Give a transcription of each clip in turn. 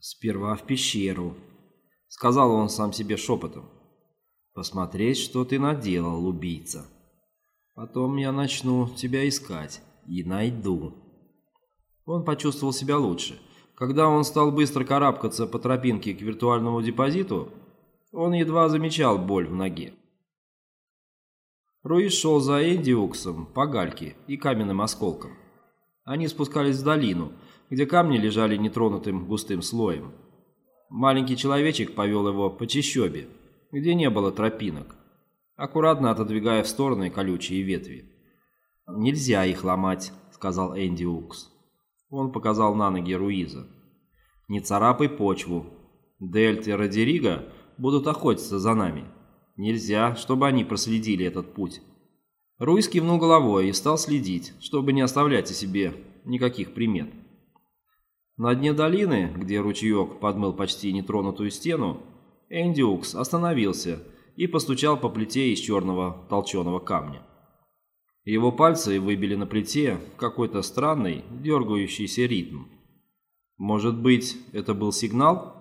«Сперва в пещеру», — сказал он сам себе шепотом. «Посмотреть, что ты наделал, убийца. Потом я начну тебя искать и найду». Он почувствовал себя лучше. Когда он стал быстро карабкаться по тропинке к виртуальному депозиту, он едва замечал боль в ноге. Руис шел за Энди Уксом по гальке и каменным осколкам. Они спускались в долину, где камни лежали нетронутым густым слоем. Маленький человечек повел его по чащобе, где не было тропинок, аккуратно отодвигая в стороны колючие ветви. «Нельзя их ломать», — сказал Энди Укс. Он показал на ноги Руиза. «Не царапай почву. Дельт и Родерига будут охотиться за нами. Нельзя, чтобы они проследили этот путь». Руиз кивнул головой и стал следить, чтобы не оставлять о себе никаких примет. На дне долины, где ручеек подмыл почти нетронутую стену, Энди Укс остановился и постучал по плите из черного толченого камня. Его пальцы выбили на плите какой-то странный, дергающийся ритм. Может быть, это был сигнал?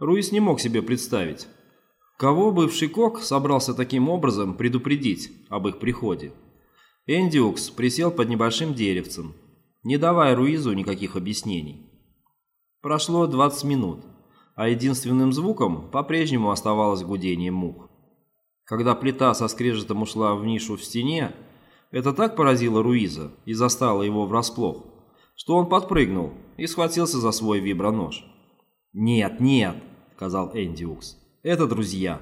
Руис не мог себе представить, кого бывший Кок собрался таким образом предупредить об их приходе. Эндиукс присел под небольшим деревцем, не давая Руизу никаких объяснений. Прошло 20 минут, а единственным звуком по-прежнему оставалось гудение мух. Когда плита со скрежетом ушла в нишу в стене, это так поразило Руиза и застало его врасплох, что он подпрыгнул и схватился за свой вибронож. «Нет, нет», — сказал Энди Укс, — «это друзья».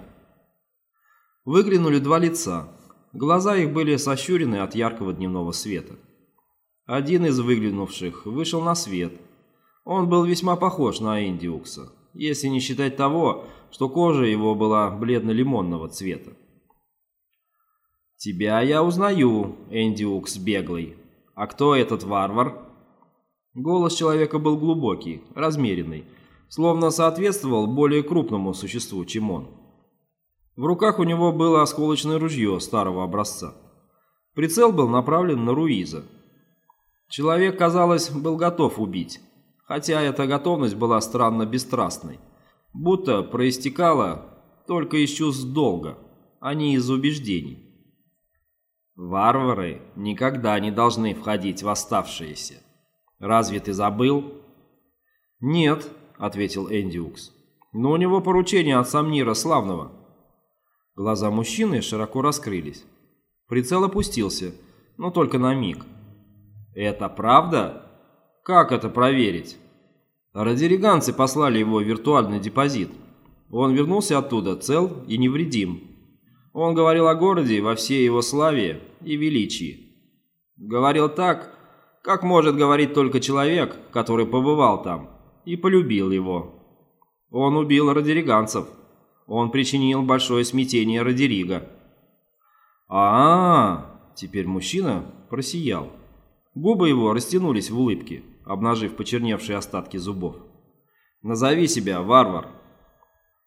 Выглянули два лица. Глаза их были сощурены от яркого дневного света. Один из выглянувших вышел на свет. Он был весьма похож на Энди Укса, если не считать того, что кожа его была бледно-лимонного цвета. «Тебя я узнаю, Энди Укс беглый. А кто этот варвар?» Голос человека был глубокий, размеренный, словно соответствовал более крупному существу, чем он. В руках у него было осколочное ружье старого образца. Прицел был направлен на Руиза. Человек, казалось, был готов убить, хотя эта готовность была странно бесстрастной, будто проистекала только из чувств долга, а не из убеждений. Варвары никогда не должны входить в оставшиеся. Разве ты забыл? Нет, ответил Эндиукс. Но у него поручение от Самнира Славного. Глаза мужчины широко раскрылись. Прицел опустился, но только на миг. Это правда? Как это проверить? Радириганцы послали его в виртуальный депозит. Он вернулся оттуда цел и невредим. Он говорил о городе во всей его славе и величии. Говорил так, как может говорить только человек, который побывал там и полюбил его. Он убил радириганцев. Он причинил большое смятение Родерига. А, -а, а Теперь мужчина просиял. Губы его растянулись в улыбке, обнажив почерневшие остатки зубов. «Назови себя, варвар!»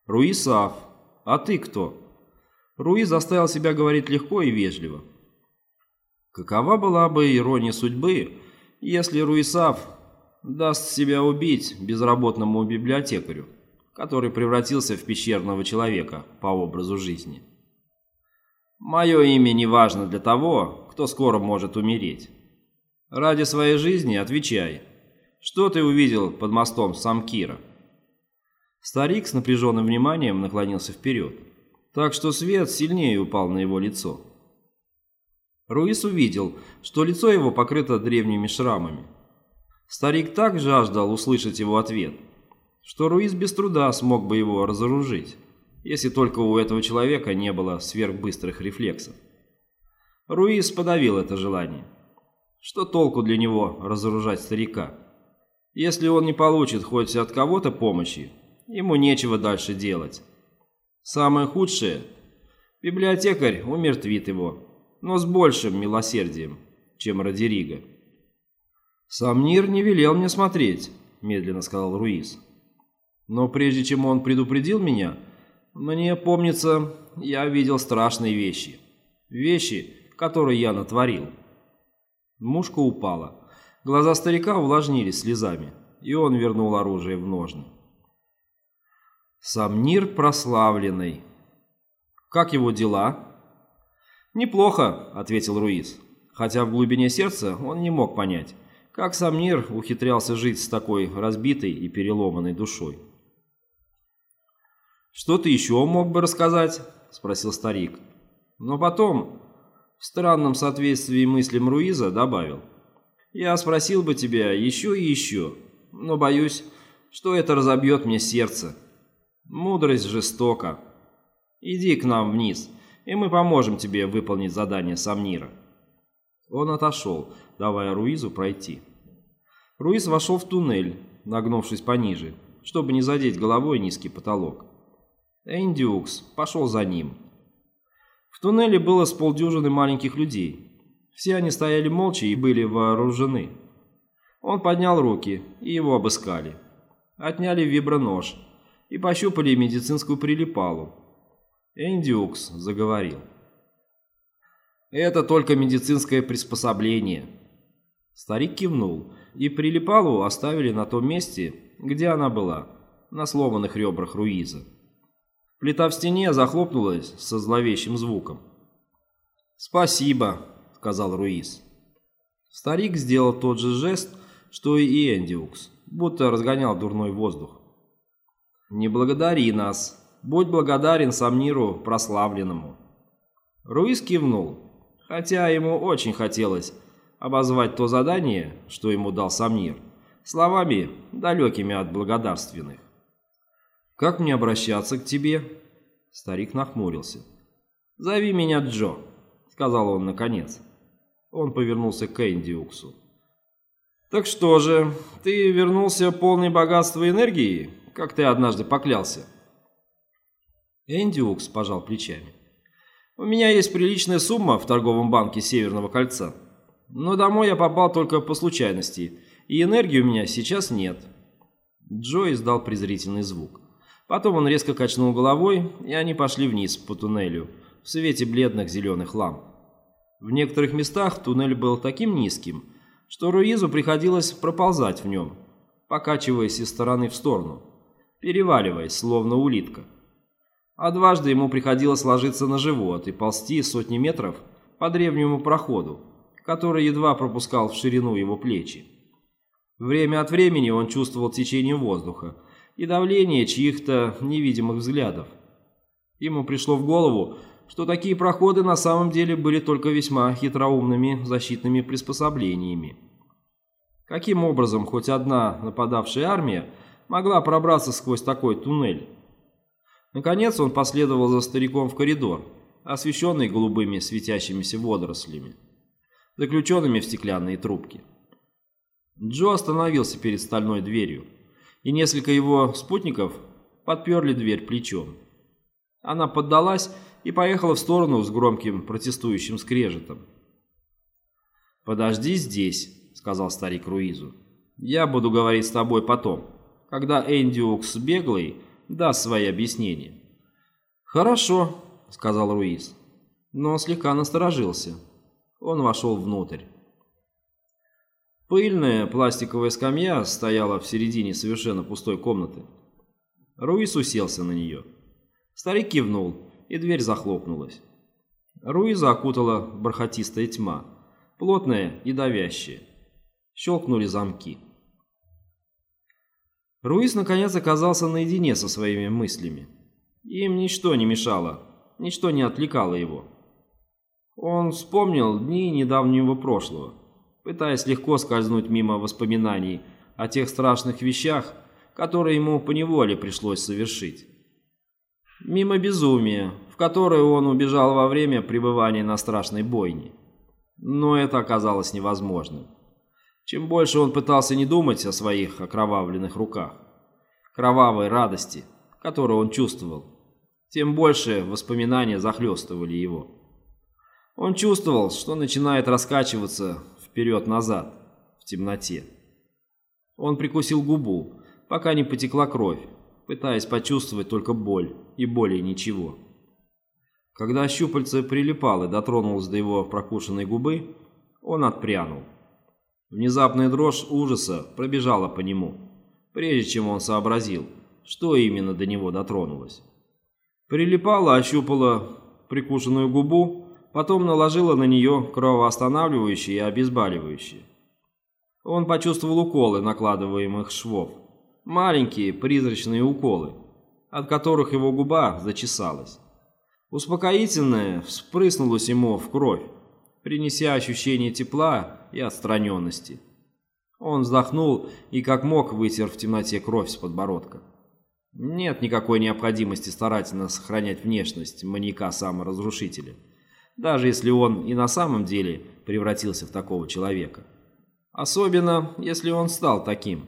«Руисав. А ты кто?» Руи заставил себя говорить легко и вежливо. Какова была бы ирония судьбы, если Руисав даст себя убить безработному библиотекарю, который превратился в пещерного человека по образу жизни? Мое имя не важно для того, кто скоро может умереть. Ради своей жизни отвечай. Что ты увидел под мостом Самкира? Старик с напряженным вниманием наклонился вперед так что свет сильнее упал на его лицо. Руис увидел, что лицо его покрыто древними шрамами. Старик так жаждал услышать его ответ, что Руис без труда смог бы его разоружить, если только у этого человека не было сверхбыстрых рефлексов. Руис подавил это желание. Что толку для него разоружать старика? Если он не получит хоть от кого-то помощи, ему нечего дальше делать. Самое худшее – библиотекарь умертвит его, но с большим милосердием, чем Родериго. «Самнир не велел мне смотреть», – медленно сказал Руис. «Но прежде чем он предупредил меня, мне, помнится, я видел страшные вещи. Вещи, которые я натворил». Мушка упала. Глаза старика увлажнились слезами. и он вернул оружие в ножны. Самнир прославленный. Как его дела? Неплохо, ответил Руиз, хотя в глубине сердца он не мог понять, как Самнир ухитрялся жить с такой разбитой и переломанной душой. «Что ты еще мог бы рассказать?» – спросил старик. Но потом, в странном соответствии мыслям Руиза, добавил. «Я спросил бы тебя еще и еще, но боюсь, что это разобьет мне сердце. Мудрость жестока. Иди к нам вниз, и мы поможем тебе выполнить задание Самнира». Он отошел, давая Руизу пройти. Руиз вошел в туннель, нагнувшись пониже, чтобы не задеть головой низкий потолок. Эндиукс пошел за ним. В туннеле было с полдюжины маленьких людей. Все они стояли молча и были вооружены. Он поднял руки, и его обыскали. Отняли вибронож и пощупали медицинскую прилипалу. Эндиукс заговорил. «Это только медицинское приспособление». Старик кивнул, и прилипалу оставили на том месте, где она была, на сломанных ребрах Руиза. Плита в стене захлопнулась со зловещим звуком. «Спасибо», — сказал Руиз. Старик сделал тот же жест, что и Эндиукс, будто разгонял дурной воздух. «Не благодари нас. Будь благодарен Самниру прославленному». Руиз кивнул, хотя ему очень хотелось обозвать то задание, что ему дал Самнир, словами, далекими от благодарственных. «Как мне обращаться к тебе?» Старик нахмурился. «Зови меня Джо», — сказал он наконец. Он повернулся к Эндиуксу. «Так что же, ты вернулся полный богатства и энергии, как ты однажды поклялся?» Эндиукс пожал плечами. «У меня есть приличная сумма в торговом банке Северного кольца, но домой я попал только по случайности, и энергии у меня сейчас нет». Джо издал презрительный звук. Потом он резко качнул головой, и они пошли вниз по туннелю, в свете бледных зеленых ламп. В некоторых местах туннель был таким низким, что Руизу приходилось проползать в нем, покачиваясь из стороны в сторону, переваливаясь, словно улитка. А дважды ему приходилось ложиться на живот и ползти сотни метров по древнему проходу, который едва пропускал в ширину его плечи. Время от времени он чувствовал течение воздуха, и давление чьих-то невидимых взглядов. Ему пришло в голову, что такие проходы на самом деле были только весьма хитроумными защитными приспособлениями. Каким образом хоть одна нападавшая армия могла пробраться сквозь такой туннель? Наконец он последовал за стариком в коридор, освещенный голубыми светящимися водорослями, заключенными в стеклянные трубки. Джо остановился перед стальной дверью и несколько его спутников подперли дверь плечом. Она поддалась и поехала в сторону с громким протестующим скрежетом. «Подожди здесь», — сказал старик Руизу. «Я буду говорить с тобой потом, когда Эндиукс беглый даст свои объяснения». «Хорошо», — сказал Руиз, но слегка насторожился. Он вошел внутрь. Пыльная пластиковая скамья стояла в середине совершенно пустой комнаты. Руис уселся на нее. Старик кивнул, и дверь захлопнулась. Руиза окутала бархатистая тьма, плотная и давящая. Щелкнули замки. Руис наконец оказался наедине со своими мыслями. Им ничто не мешало, ничто не отвлекало его. Он вспомнил дни недавнего прошлого пытаясь легко скользнуть мимо воспоминаний о тех страшных вещах, которые ему поневоле пришлось совершить. Мимо безумия, в которое он убежал во время пребывания на страшной бойне. Но это оказалось невозможным. Чем больше он пытался не думать о своих окровавленных руках, кровавой радости, которую он чувствовал, тем больше воспоминания захлестывали его. Он чувствовал, что начинает раскачиваться вперед-назад, в темноте. Он прикусил губу, пока не потекла кровь, пытаясь почувствовать только боль и более ничего. Когда щупальце прилипало и дотронулось до его прокушенной губы, он отпрянул. Внезапная дрожь ужаса пробежала по нему. прежде чем он сообразил, что именно до него дотронулось. Прилипала, ощупала прикушенную губу, потом наложила на нее кровоостанавливающее и обезболивающее. Он почувствовал уколы накладываемых швов. Маленькие призрачные уколы, от которых его губа зачесалась. Успокоительное вспрыснулось ему в кровь, принеся ощущение тепла и отстраненности. Он вздохнул и как мог вытер в темноте кровь с подбородка. Нет никакой необходимости старательно сохранять внешность маньяка-саморазрушителя, даже если он и на самом деле превратился в такого человека. Особенно, если он стал таким.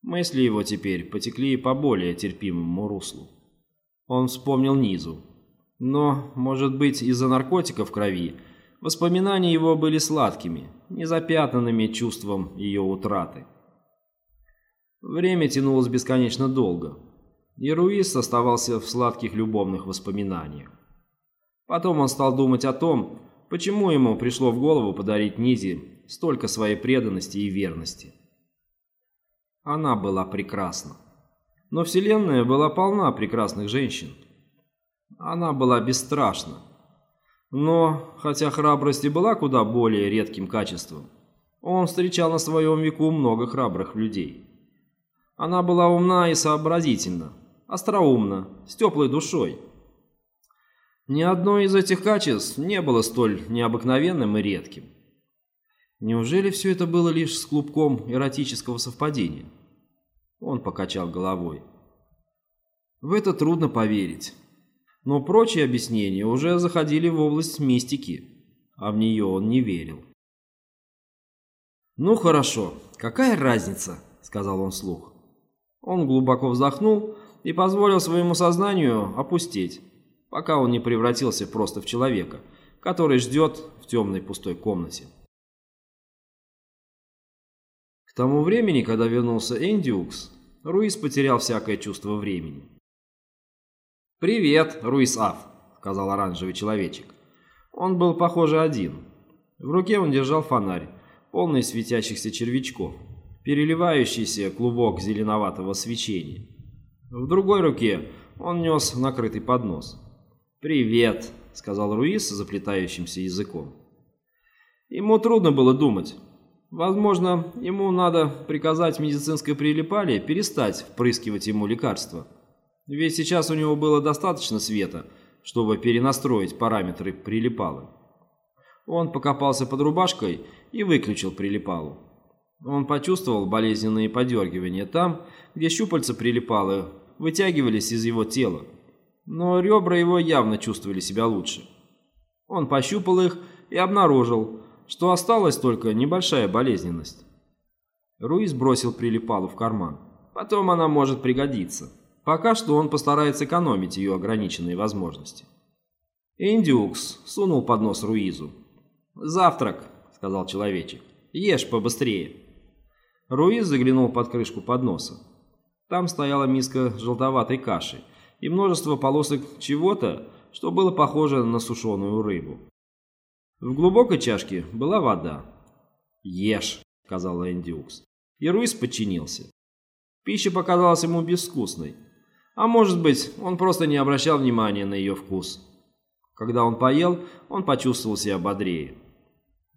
Мысли его теперь потекли по более терпимому руслу. Он вспомнил Низу. Но, может быть, из-за наркотиков в крови воспоминания его были сладкими, незапятнанными чувством ее утраты. Время тянулось бесконечно долго, и Руис оставался в сладких любовных воспоминаниях. Потом он стал думать о том, почему ему пришло в голову подарить Низе столько своей преданности и верности. Она была прекрасна. Но Вселенная была полна прекрасных женщин. Она была бесстрашна. Но, хотя храбрость и была куда более редким качеством, он встречал на своем веку много храбрых людей. Она была умна и сообразительна, остроумна, с теплой душой. Ни одно из этих качеств не было столь необыкновенным и редким. Неужели все это было лишь с клубком эротического совпадения? Он покачал головой. В это трудно поверить. Но прочие объяснения уже заходили в область мистики, а в нее он не верил. «Ну хорошо, какая разница?» — сказал он вслух. Он глубоко вздохнул и позволил своему сознанию опустеть, пока он не превратился просто в человека, который ждет в темной пустой комнате. К тому времени, когда вернулся Эндиукс, Руис потерял всякое чувство времени. «Привет, Руис Аф», — сказал оранжевый человечек. Он был, похоже, один. В руке он держал фонарь, полный светящихся червячков переливающийся клубок зеленоватого свечения. В другой руке он нес накрытый поднос. «Привет», — сказал Руис заплетающимся языком. Ему трудно было думать. Возможно, ему надо приказать медицинской прилипале перестать впрыскивать ему лекарства. Ведь сейчас у него было достаточно света, чтобы перенастроить параметры прилипалы. Он покопался под рубашкой и выключил прилипалу. Он почувствовал болезненные подергивания там, где щупальца прилипалы, вытягивались из его тела. Но ребра его явно чувствовали себя лучше. Он пощупал их и обнаружил, что осталась только небольшая болезненность. Руис бросил прилипалу в карман. Потом она может пригодиться. Пока что он постарается экономить ее ограниченные возможности. Индиукс сунул под нос Руизу. «Завтрак», — сказал человечек. «Ешь побыстрее». Руиз заглянул под крышку подноса. Там стояла миска желтоватой каши и множество полосок чего-то, что было похоже на сушеную рыбу. В глубокой чашке была вода. «Ешь», — сказал Эндиукс. И Руиз подчинился. Пища показалась ему безвкусной. А может быть, он просто не обращал внимания на ее вкус. Когда он поел, он почувствовал себя бодрее.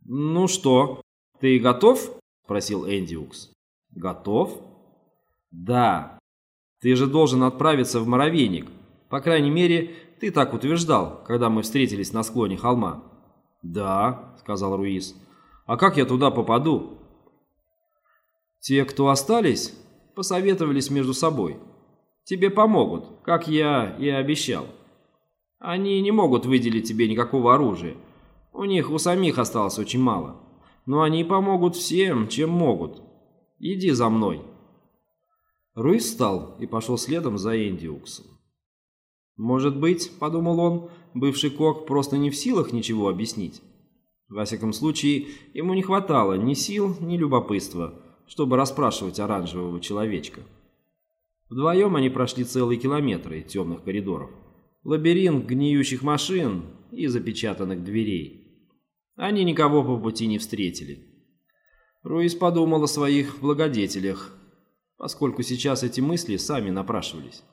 «Ну что, ты готов?» — спросил Эндиукс. «Готов?» «Да. Ты же должен отправиться в Моровейник. По крайней мере, ты так утверждал, когда мы встретились на склоне холма». «Да», — сказал Руис. «А как я туда попаду?» «Те, кто остались, посоветовались между собой. Тебе помогут, как я и обещал. Они не могут выделить тебе никакого оружия. У них у самих осталось очень мало но они помогут всем, чем могут. Иди за мной». Руис встал и пошел следом за Эндиуксом. «Может быть, — подумал он, — бывший Кок просто не в силах ничего объяснить. Во всяком случае, ему не хватало ни сил, ни любопытства, чтобы расспрашивать оранжевого человечка. Вдвоем они прошли целые километры темных коридоров, лабиринт гниющих машин и запечатанных дверей. Они никого по пути не встретили. Руис подумал о своих благодетелях. Поскольку сейчас эти мысли сами напрашивались.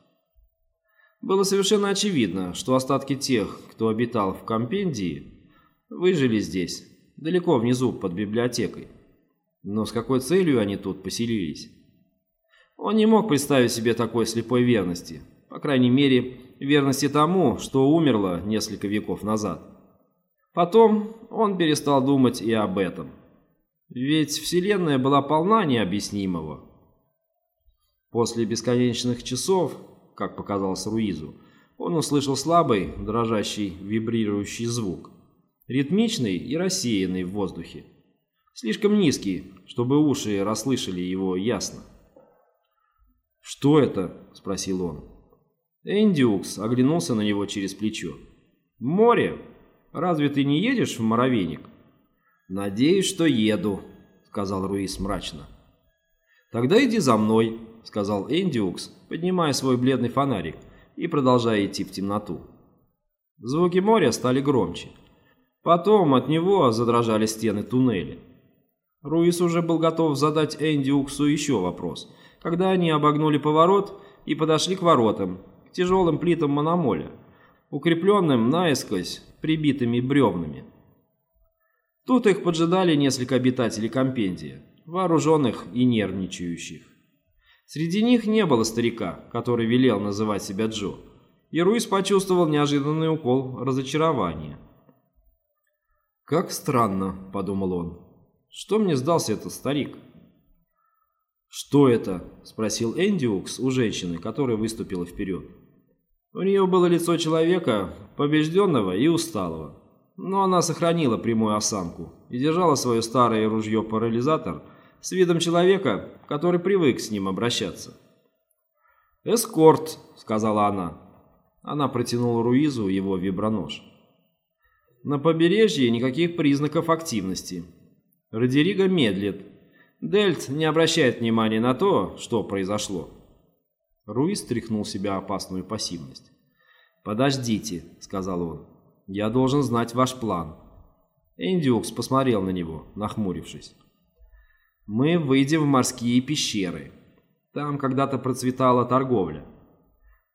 Было совершенно очевидно, что остатки тех, кто обитал в компендии, выжили здесь, далеко внизу под библиотекой. Но с какой целью они тут поселились? Он не мог представить себе такой слепой верности, по крайней мере, верности тому, что умерло несколько веков назад. Потом он перестал думать и об этом. Ведь Вселенная была полна необъяснимого. После бесконечных часов, как показалось Руизу, он услышал слабый, дрожащий, вибрирующий звук, ритмичный и рассеянный в воздухе. Слишком низкий, чтобы уши расслышали его ясно. «Что это?» – спросил он. Эндиукс оглянулся на него через плечо. «Море? Разве ты не едешь в Моровейник?» «Надеюсь, что еду», — сказал Руис мрачно. «Тогда иди за мной», — сказал Эндиукс, поднимая свой бледный фонарик и продолжая идти в темноту. Звуки моря стали громче. Потом от него задрожали стены туннеля. Руис уже был готов задать Эндиуксу еще вопрос, когда они обогнули поворот и подошли к воротам, к тяжелым плитам мономоля, укрепленным наискось прибитыми бревнами. Тут их поджидали несколько обитателей компендия, вооруженных и нервничающих. Среди них не было старика, который велел называть себя Джо, и Руис почувствовал неожиданный укол разочарования. «Как странно», — подумал он, — «что мне сдался этот старик?» «Что это?» — спросил Эндиукс у женщины, которая выступила вперед. У нее было лицо человека, побежденного и усталого но она сохранила прямую осанку и держала свое старое ружье-парализатор с видом человека, который привык с ним обращаться. «Эскорт», — сказала она. Она протянула Руизу его вибронож. На побережье никаких признаков активности. Родерига медлит. Дельт не обращает внимания на то, что произошло. Руиз тряхнул себя опасную пассивность. «Подождите», — сказал он. Я должен знать ваш план». Эндиукс посмотрел на него, нахмурившись. «Мы выйдем в морские пещеры. Там когда-то процветала торговля.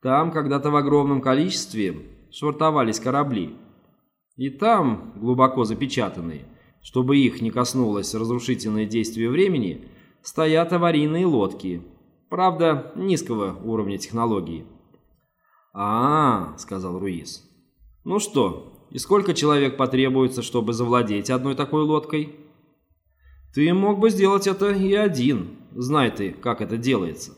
Там когда-то в огромном количестве швартовались корабли. И там, глубоко запечатанные, чтобы их не коснулось разрушительное действие времени, стоят аварийные лодки. Правда, низкого уровня технологии. «А, -а — сказал Руис, ну что, и сколько человек потребуется, чтобы завладеть одной такой лодкой? Ты мог бы сделать это и один, знай ты, как это делается.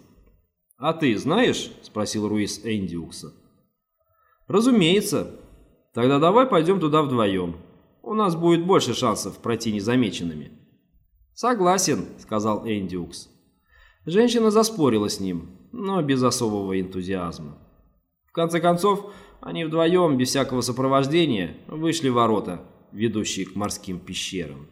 А ты знаешь? Спросил Руис Эндиукса. Разумеется. Тогда давай пойдем туда вдвоем. У нас будет больше шансов пройти незамеченными. Согласен, сказал Эндиукс. Женщина заспорила с ним, но без особого энтузиазма. В конце концов, они вдвоем, без всякого сопровождения, вышли в ворота, ведущие к морским пещерам.